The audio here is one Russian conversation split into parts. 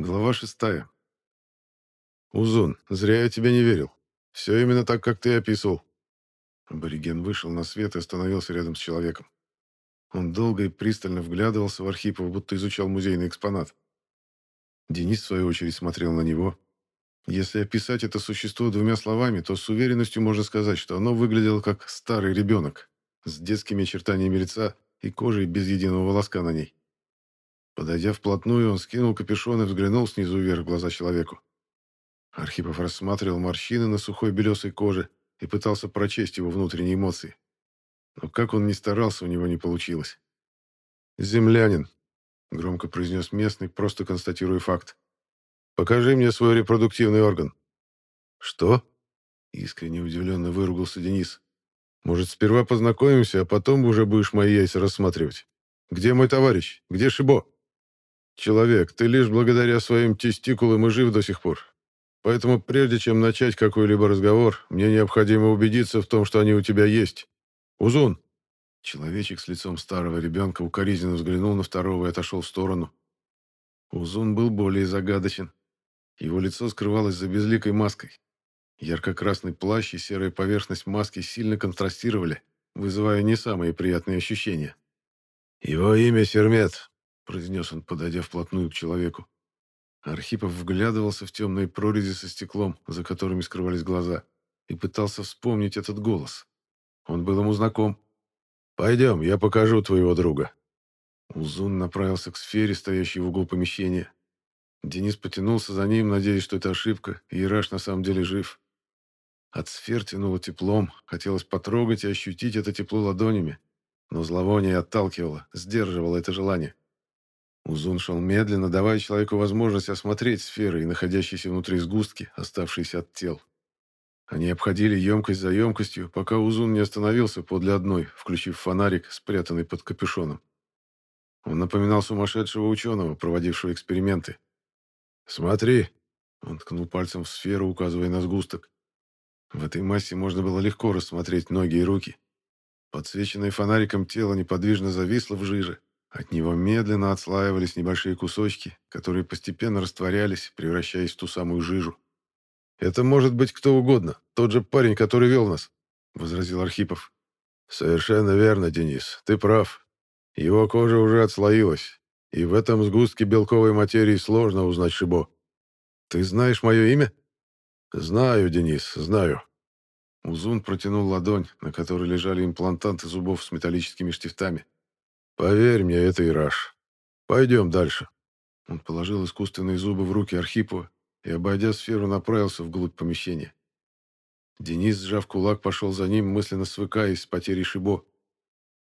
Глава шестая. «Узун, зря я тебе не верил. Все именно так, как ты описывал». Абориген вышел на свет и остановился рядом с человеком. Он долго и пристально вглядывался в Архипова, будто изучал музейный экспонат. Денис, в свою очередь, смотрел на него. Если описать это существо двумя словами, то с уверенностью можно сказать, что оно выглядело как старый ребенок, с детскими очертаниями лица и кожей без единого волоска на ней. Подойдя вплотную, он скинул капюшон и взглянул снизу вверх в глаза человеку. Архипов рассматривал морщины на сухой белесой коже и пытался прочесть его внутренние эмоции. Но как он ни старался, у него не получилось. «Землянин», — громко произнес местный, просто констатируя факт. «Покажи мне свой репродуктивный орган». «Что?» — искренне удивленно выругался Денис. «Может, сперва познакомимся, а потом уже будешь мои яйца рассматривать? Где мой товарищ? Где Шибо?» Человек, ты лишь благодаря своим тестикулам и жив до сих пор. Поэтому прежде чем начать какой-либо разговор, мне необходимо убедиться в том, что они у тебя есть. Узун!» Человечек с лицом старого ребенка укоризненно взглянул на второго и отошел в сторону. Узун был более загадочен. Его лицо скрывалось за безликой маской. Ярко-красный плащ и серая поверхность маски сильно контрастировали, вызывая не самые приятные ощущения. «Его имя Сермет произнес он, подойдя вплотную к человеку. Архипов вглядывался в темные прорези со стеклом, за которыми скрывались глаза, и пытался вспомнить этот голос. Он был ему знаком. «Пойдем, я покажу твоего друга». Узун направился к сфере, стоящей в углу помещения. Денис потянулся за ним, надеясь, что это ошибка, и Ираш на самом деле жив. От сфер тянуло теплом, хотелось потрогать и ощутить это тепло ладонями, но зловоние отталкивало, сдерживало это желание. Узун шел медленно, давая человеку возможность осмотреть сферы и находящиеся внутри сгустки, оставшиеся от тел. Они обходили емкость за емкостью, пока Узун не остановился подле одной, включив фонарик, спрятанный под капюшоном. Он напоминал сумасшедшего ученого, проводившего эксперименты. «Смотри!» — он ткнул пальцем в сферу, указывая на сгусток. В этой массе можно было легко рассмотреть ноги и руки. Подсвеченное фонариком тело неподвижно зависло в жиже, от него медленно отслаивались небольшие кусочки, которые постепенно растворялись, превращаясь в ту самую жижу. «Это может быть кто угодно, тот же парень, который вел нас», — возразил Архипов. «Совершенно верно, Денис, ты прав. Его кожа уже отслоилась, и в этом сгустке белковой материи сложно узнать Шибо. Ты знаешь мое имя?» «Знаю, Денис, знаю». Узун протянул ладонь, на которой лежали имплантанты зубов с металлическими штифтами. Поверь мне, это Ираш. Пойдем дальше. Он положил искусственные зубы в руки Архипова и, обойдя сферу, направился вглубь помещения. Денис, сжав кулак, пошел за ним, мысленно свыкаясь с потерей Шибо.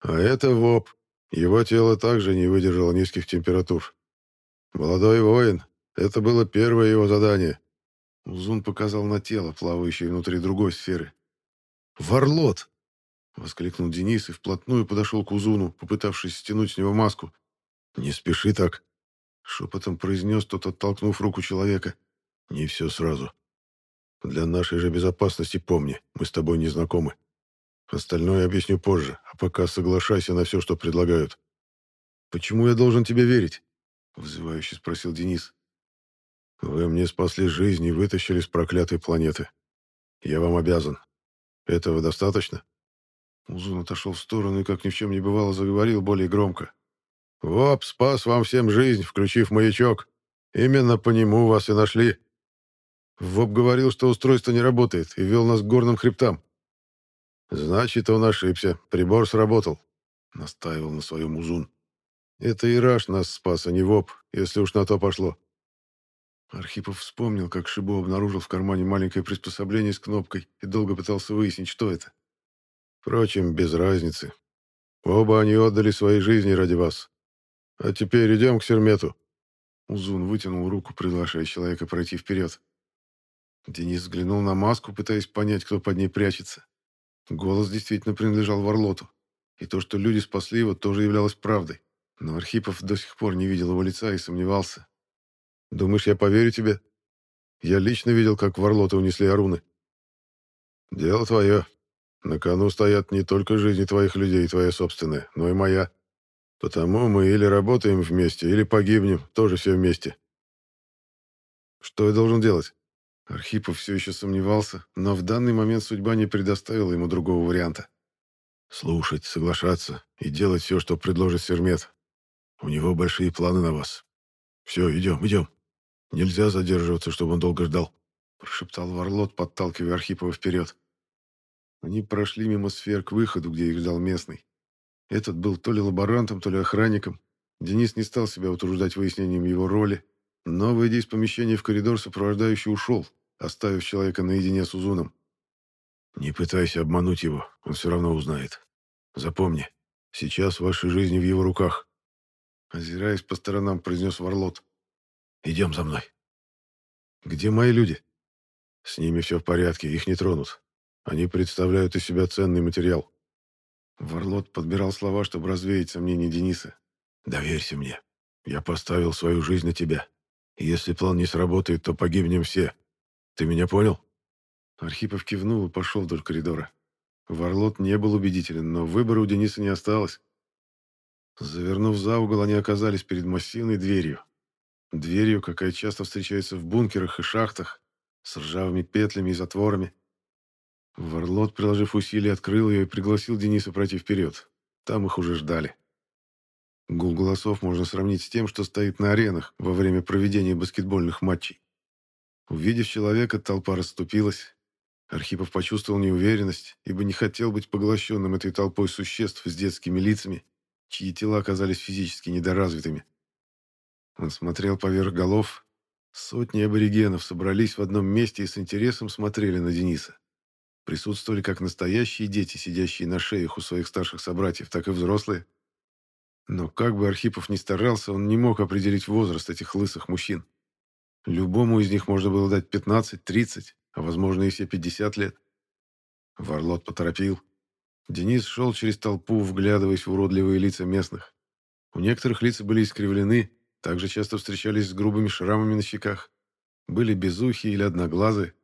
А это ВОП. Его тело также не выдержало низких температур. Молодой воин. Это было первое его задание. Узун показал на тело, плавающее внутри другой сферы. «Варлот!» Воскликнул Денис и вплотную подошел к Узуну, попытавшись стянуть с него маску. «Не спеши так», — шепотом произнес тот, оттолкнув руку человека. «Не все сразу. Для нашей же безопасности помни, мы с тобой не знакомы. Остальное объясню позже, а пока соглашайся на все, что предлагают». «Почему я должен тебе верить?» — вызывающе спросил Денис. «Вы мне спасли жизнь и вытащили с проклятой планеты. Я вам обязан. Этого достаточно?» Узун отошел в сторону и, как ни в чем не бывало, заговорил более громко. «ВОП спас вам всем жизнь, включив маячок. Именно по нему вас и нашли. ВОП говорил, что устройство не работает, и вел нас к горным хребтам. Значит, он ошибся. Прибор сработал», — настаивал на своем Узун. «Это Ираш нас спас, а не ВОП, если уж на то пошло». Архипов вспомнил, как Шибо обнаружил в кармане маленькое приспособление с кнопкой и долго пытался выяснить, что это. Впрочем, без разницы. Оба они отдали свои жизни ради вас. А теперь идем к Сермету». Узун вытянул руку, приглашая человека пройти вперед. Денис взглянул на маску, пытаясь понять, кто под ней прячется. Голос действительно принадлежал Варлоту. И то, что люди спасли его, тоже являлось правдой. Но Архипов до сих пор не видел его лица и сомневался. «Думаешь, я поверю тебе? Я лично видел, как Варлота унесли Аруны». «Дело твое», на кону стоят не только жизни твоих людей, твоя собственная, но и моя. Потому мы или работаем вместе, или погибнем, тоже все вместе. Что я должен делать?» Архипов все еще сомневался, но в данный момент судьба не предоставила ему другого варианта. «Слушать, соглашаться и делать все, что предложит Сермет. У него большие планы на вас. Все, идем, идем. Нельзя задерживаться, чтобы он долго ждал», — прошептал Варлот, подталкивая Архипова вперед. Они прошли мимо сфер к выходу, где их ждал местный. Этот был то ли лаборантом, то ли охранником. Денис не стал себя утруждать выяснением его роли, но, выйдя из помещения в коридор, сопровождающий ушел, оставив человека наедине с Узуном. «Не пытайся обмануть его, он все равно узнает. Запомни, сейчас ваши жизни в его руках», озираясь по сторонам, произнес Варлот. «Идем за мной». «Где мои люди?» «С ними все в порядке, их не тронут. Они представляют из себя ценный материал». Варлот подбирал слова, чтобы развеять сомнения Дениса. «Доверься мне. Я поставил свою жизнь на тебя. Если план не сработает, то погибнем все. Ты меня понял?» Архипов кивнул и пошел вдоль коридора. Варлот не был убедителен, но выбора у Дениса не осталось. Завернув за угол, они оказались перед массивной дверью. Дверью, какая часто встречается в бункерах и шахтах, с ржавыми петлями и затворами. Варлот, приложив усилия, открыл ее и пригласил Дениса пройти вперед. Там их уже ждали. Гул голосов можно сравнить с тем, что стоит на аренах во время проведения баскетбольных матчей. Увидев человека, толпа расступилась. Архипов почувствовал неуверенность, ибо не хотел быть поглощенным этой толпой существ с детскими лицами, чьи тела оказались физически недоразвитыми. Он смотрел поверх голов. Сотни аборигенов собрались в одном месте и с интересом смотрели на Дениса. Присутствовали как настоящие дети, сидящие на шеях у своих старших собратьев, так и взрослые. Но как бы Архипов ни старался, он не мог определить возраст этих лысых мужчин. Любому из них можно было дать 15-30, а возможно и все 50 лет. Варлот поторопил. Денис шел через толпу, вглядываясь в уродливые лица местных. У некоторых лица были искривлены, также часто встречались с грубыми шрамами на щеках. Были безухие или одноглазые.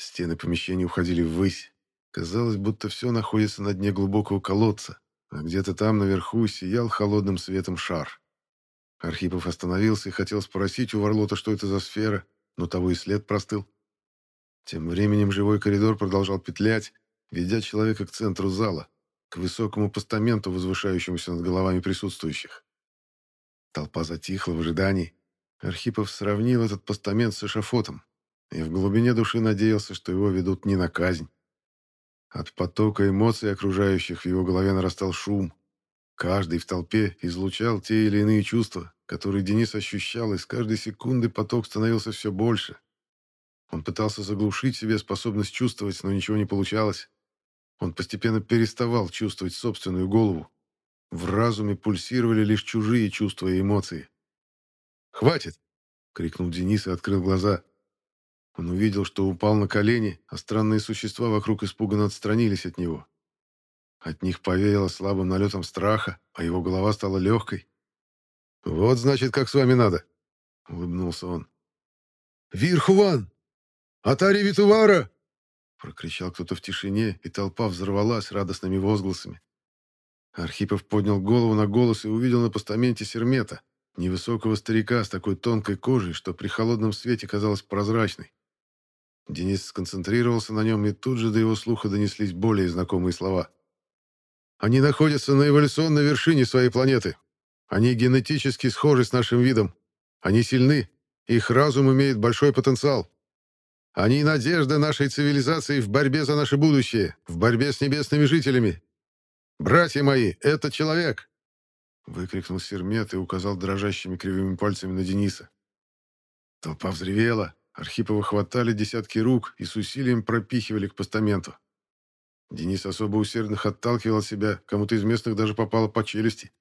Стены помещения уходили ввысь. Казалось, будто все находится на дне глубокого колодца, а где-то там наверху сиял холодным светом шар. Архипов остановился и хотел спросить у Варлота, что это за сфера, но того и след простыл. Тем временем живой коридор продолжал петлять, ведя человека к центру зала, к высокому постаменту, возвышающемуся над головами присутствующих. Толпа затихла в ожидании. Архипов сравнил этот постамент с эшафотом и в глубине души надеялся, что его ведут не на казнь. От потока эмоций окружающих в его голове нарастал шум. Каждый в толпе излучал те или иные чувства, которые Денис ощущал, и с каждой секунды поток становился все больше. Он пытался заглушить себе способность чувствовать, но ничего не получалось. Он постепенно переставал чувствовать собственную голову. В разуме пульсировали лишь чужие чувства и эмоции. «Хватит!» — крикнул Денис и открыл глаза. Он увидел, что упал на колени, а странные существа вокруг испуганно отстранились от него. От них повеяло слабым налетом страха, а его голова стала легкой. «Вот, значит, как с вами надо!» — улыбнулся он. «Вирхуван! Атари Витувара!» Прокричал кто-то в тишине, и толпа взорвалась радостными возгласами. Архипов поднял голову на голос и увидел на постаменте Сермета, невысокого старика с такой тонкой кожей, что при холодном свете казалась прозрачной. Денис сконцентрировался на нем, и тут же до его слуха донеслись более знакомые слова. «Они находятся на эволюционной вершине своей планеты. Они генетически схожи с нашим видом. Они сильны. Их разум имеет большой потенциал. Они надежда нашей цивилизации в борьбе за наше будущее, в борьбе с небесными жителями. Братья мои, это человек!» Выкрикнул Сермет и указал дрожащими кривыми пальцами на Дениса. Толпа взревела. Архипова хватали десятки рук и с усилием пропихивали к постаменту. Денис особо усердных отталкивал себя, кому-то из местных даже попало по челюсти.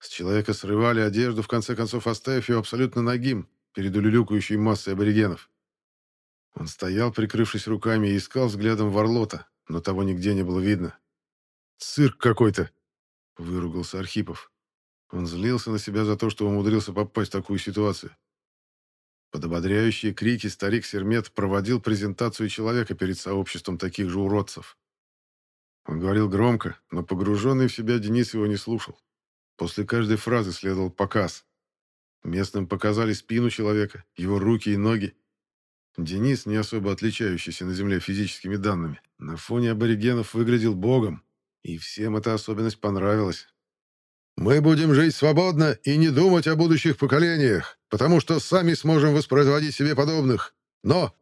С человека срывали одежду, в конце концов оставив его абсолютно нагим перед улюлюкающей массой аборигенов. Он стоял, прикрывшись руками, и искал взглядом Варлота, но того нигде не было видно. «Цирк какой-то!» — выругался Архипов. Он злился на себя за то, что умудрился попасть в такую ситуацию. Под ободряющие крики старик Сермет проводил презентацию человека перед сообществом таких же уродцев. Он говорил громко, но погруженный в себя Денис его не слушал. После каждой фразы следовал показ. Местным показали спину человека, его руки и ноги. Денис, не особо отличающийся на Земле физическими данными, на фоне аборигенов выглядел богом, и всем эта особенность понравилась. «Мы будем жить свободно и не думать о будущих поколениях, потому что сами сможем воспроизводить себе подобных. Но...»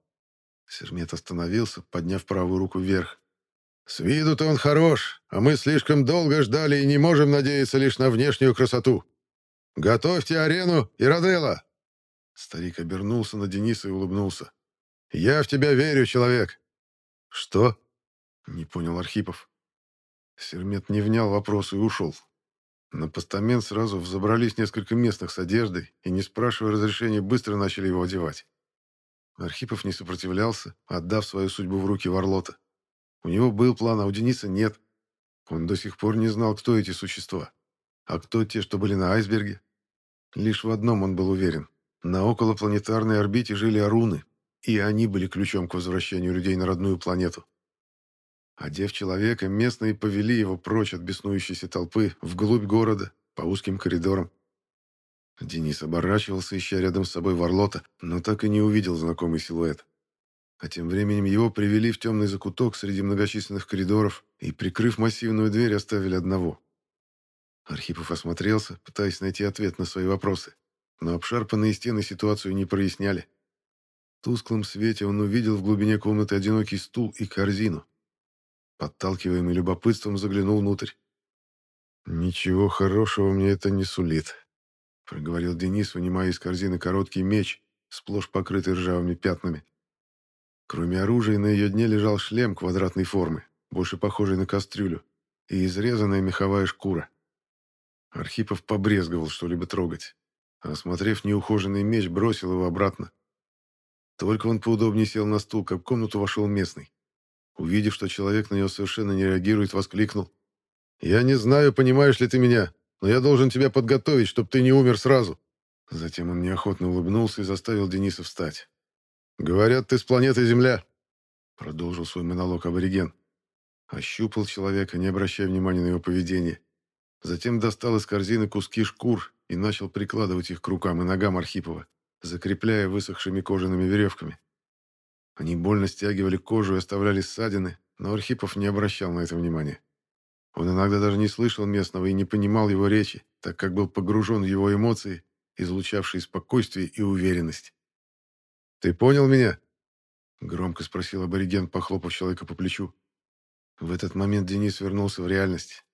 Сермет остановился, подняв правую руку вверх. «С виду-то он хорош, а мы слишком долго ждали и не можем надеяться лишь на внешнюю красоту. Готовьте арену и Родела!» Старик обернулся на Дениса и улыбнулся. «Я в тебя верю, человек!» «Что?» — не понял Архипов. Сермет не внял вопросу и ушел. На постамент сразу взобрались несколько местных с одеждой и, не спрашивая разрешения, быстро начали его одевать. Архипов не сопротивлялся, отдав свою судьбу в руки Варлота. У него был план, а у Дениса нет. Он до сих пор не знал, кто эти существа. А кто те, что были на айсберге? Лишь в одном он был уверен. На околопланетарной орбите жили Аруны, и они были ключом к возвращению людей на родную планету. Одев человека, местные повели его прочь от беснующейся толпы, вглубь города, по узким коридорам. Денис оборачивался, ища рядом с собой Варлота, но так и не увидел знакомый силуэт. А тем временем его привели в темный закуток среди многочисленных коридоров и, прикрыв массивную дверь, оставили одного. Архипов осмотрелся, пытаясь найти ответ на свои вопросы, но обшарпанные стены ситуацию не проясняли. В тусклом свете он увидел в глубине комнаты одинокий стул и корзину, Подталкиваемый любопытством, заглянул внутрь. «Ничего хорошего мне это не сулит», — проговорил Денис, вынимая из корзины короткий меч, сплошь покрытый ржавыми пятнами. Кроме оружия, на ее дне лежал шлем квадратной формы, больше похожий на кастрюлю, и изрезанная меховая шкура. Архипов побрезговал что-либо трогать. Осмотрев неухоженный меч, бросил его обратно. Только он поудобнее сел на стул, как в комнату вошел местный. Увидев, что человек на него совершенно не реагирует, воскликнул. «Я не знаю, понимаешь ли ты меня, но я должен тебя подготовить, чтобы ты не умер сразу». Затем он неохотно улыбнулся и заставил Дениса встать. «Говорят, ты с планеты Земля», — продолжил свой монолог абориген. Ощупал человека, не обращая внимания на его поведение. Затем достал из корзины куски шкур и начал прикладывать их к рукам и ногам Архипова, закрепляя высохшими кожаными веревками. Они больно стягивали кожу и оставляли ссадины, но Архипов не обращал на это внимания. Он иногда даже не слышал местного и не понимал его речи, так как был погружен в его эмоции, излучавшие спокойствие и уверенность. «Ты понял меня?» — громко спросил абориген, похлопав человека по плечу. В этот момент Денис вернулся в реальность.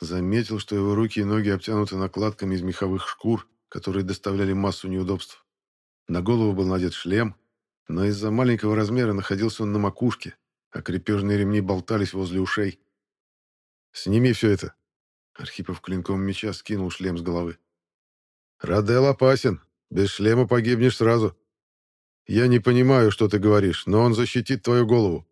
Заметил, что его руки и ноги обтянуты накладками из меховых шкур, которые доставляли массу неудобств. На голову был надет шлем, но из-за маленького размера находился он на макушке, а крепежные ремни болтались возле ушей. «Сними все это!» Архипов клинком меча скинул шлем с головы. «Радел опасен. Без шлема погибнешь сразу. Я не понимаю, что ты говоришь, но он защитит твою голову».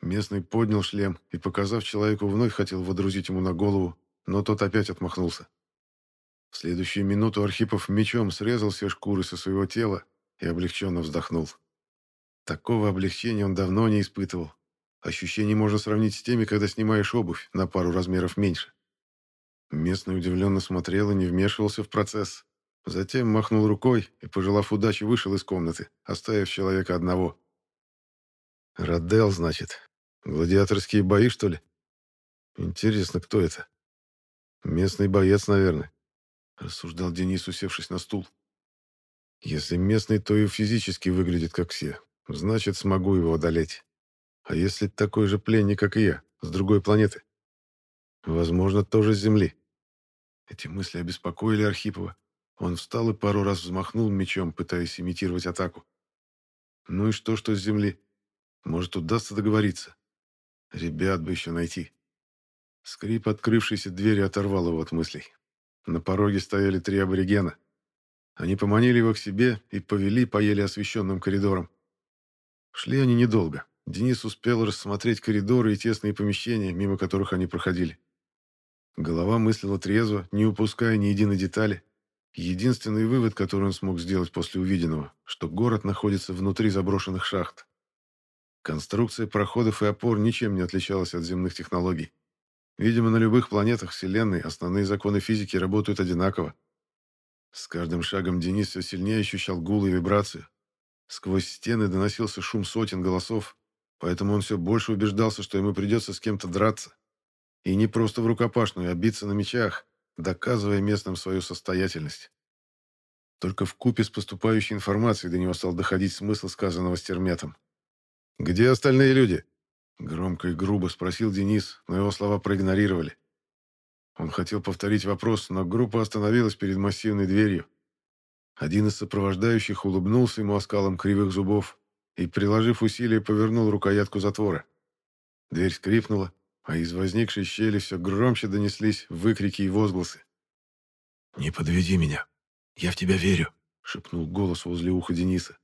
Местный поднял шлем и, показав человеку, вновь хотел водрузить ему на голову, но тот опять отмахнулся. В следующую минуту Архипов мечом срезал все шкуры со своего тела и облегченно вздохнул. Такого облегчения он давно не испытывал. Ощущение можно сравнить с теми, когда снимаешь обувь на пару размеров меньше. Местный удивленно смотрел и не вмешивался в процесс. Затем махнул рукой и, пожелав удачи, вышел из комнаты, оставив человека одного. «Родел, значит. Гладиаторские бои, что ли? Интересно, кто это? Местный боец, наверное», — рассуждал Денис, усевшись на стул. Если местный, то и физически выглядит как все. Значит, смогу его одолеть. А если такой же пленник, как и я, с другой планеты? Возможно, тоже с Земли. Эти мысли обеспокоили Архипова. Он встал и пару раз взмахнул мечом, пытаясь имитировать атаку. Ну и что, что с Земли? Может, удастся договориться? Ребят бы еще найти. Скрип открывшейся двери оторвал его от мыслей. На пороге стояли три аборигена. Они поманили его к себе и повели по еле освещенным коридорам. Шли они недолго. Денис успел рассмотреть коридоры и тесные помещения, мимо которых они проходили. Голова мыслила трезво, не упуская ни единой детали. Единственный вывод, который он смог сделать после увиденного, что город находится внутри заброшенных шахт. Конструкция проходов и опор ничем не отличалась от земных технологий. Видимо, на любых планетах Вселенной основные законы физики работают одинаково. С каждым шагом Денис все сильнее ощущал гул и вибрацию. Сквозь стены доносился шум сотен голосов, поэтому он все больше убеждался, что ему придется с кем-то драться. И не просто в рукопашную, а биться на мечах, доказывая местным свою состоятельность. Только в купе с поступающей информацией до него стал доходить смысл сказанного стерметом. «Где остальные люди?» Громко и грубо спросил Денис, но его слова проигнорировали. Он хотел повторить вопрос, но группа остановилась перед массивной дверью. Один из сопровождающих улыбнулся ему оскалом кривых зубов и, приложив усилие, повернул рукоятку затвора. Дверь скрипнула, а из возникшей щели все громче донеслись выкрики и возгласы. «Не подведи меня. Я в тебя верю», — шепнул голос возле уха Дениса.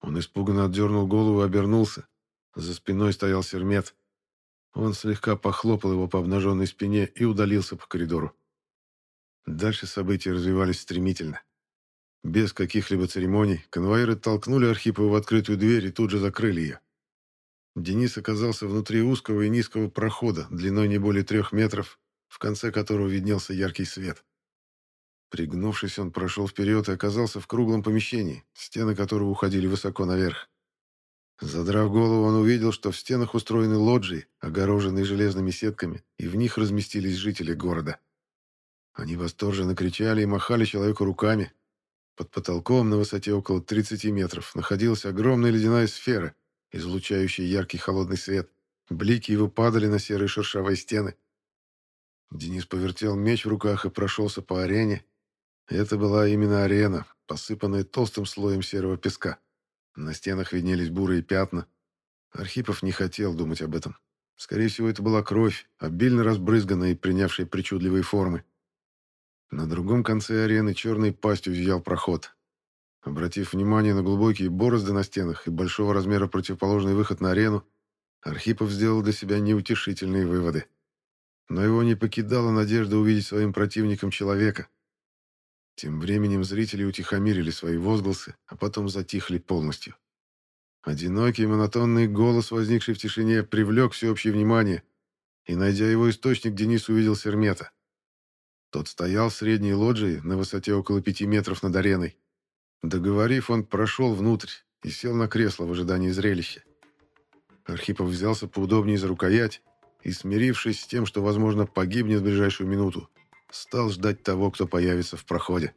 Он испуганно отдернул голову и обернулся. За спиной стоял Сермет. Он слегка похлопал его по обнаженной спине и удалился по коридору. Дальше события развивались стремительно. Без каких-либо церемоний конвоиры толкнули Архипова в открытую дверь и тут же закрыли ее. Денис оказался внутри узкого и низкого прохода, длиной не более трех метров, в конце которого виднелся яркий свет. Пригнувшись, он прошел вперед и оказался в круглом помещении, стены которого уходили высоко наверх. Задрав голову, он увидел, что в стенах устроены лоджии, огороженные железными сетками, и в них разместились жители города. Они восторженно кричали и махали человеку руками. Под потолком на высоте около 30 метров находилась огромная ледяная сфера, излучающая яркий холодный свет. Блики его падали на серые шершавые стены. Денис повертел меч в руках и прошелся по арене. Это была именно арена, посыпанная толстым слоем серого песка. На стенах виднелись бурые пятна. Архипов не хотел думать об этом. Скорее всего, это была кровь, обильно разбрызганная и принявшая причудливые формы. На другом конце арены черной пастью зиял проход. Обратив внимание на глубокие борозды на стенах и большого размера противоположный выход на арену, Архипов сделал для себя неутешительные выводы. Но его не покидала надежда увидеть своим противником человека — тем временем зрители утихомирили свои возгласы, а потом затихли полностью. Одинокий монотонный голос, возникший в тишине, привлек всеобщее внимание, и, найдя его источник, Денис увидел Сермета. Тот стоял в средней лоджии на высоте около пяти метров над ареной. Договорив, он прошел внутрь и сел на кресло в ожидании зрелища. Архипов взялся поудобнее за рукоять и, смирившись с тем, что, возможно, погибнет в ближайшую минуту, Стал ждать того, кто появится в проходе.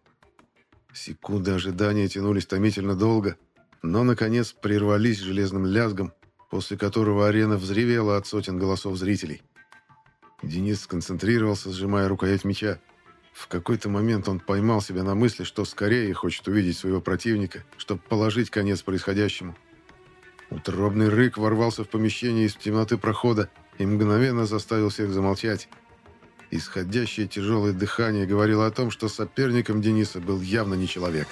Секунды ожидания тянулись томительно долго, но, наконец, прервались железным лязгом, после которого арена взревела от сотен голосов зрителей. Денис сконцентрировался, сжимая рукоять меча. В какой-то момент он поймал себя на мысли, что скорее хочет увидеть своего противника, чтобы положить конец происходящему. Утробный рык ворвался в помещение из темноты прохода и мгновенно заставил всех замолчать. Исходящее тяжелое дыхание говорило о том, что соперником Дениса был явно не человек.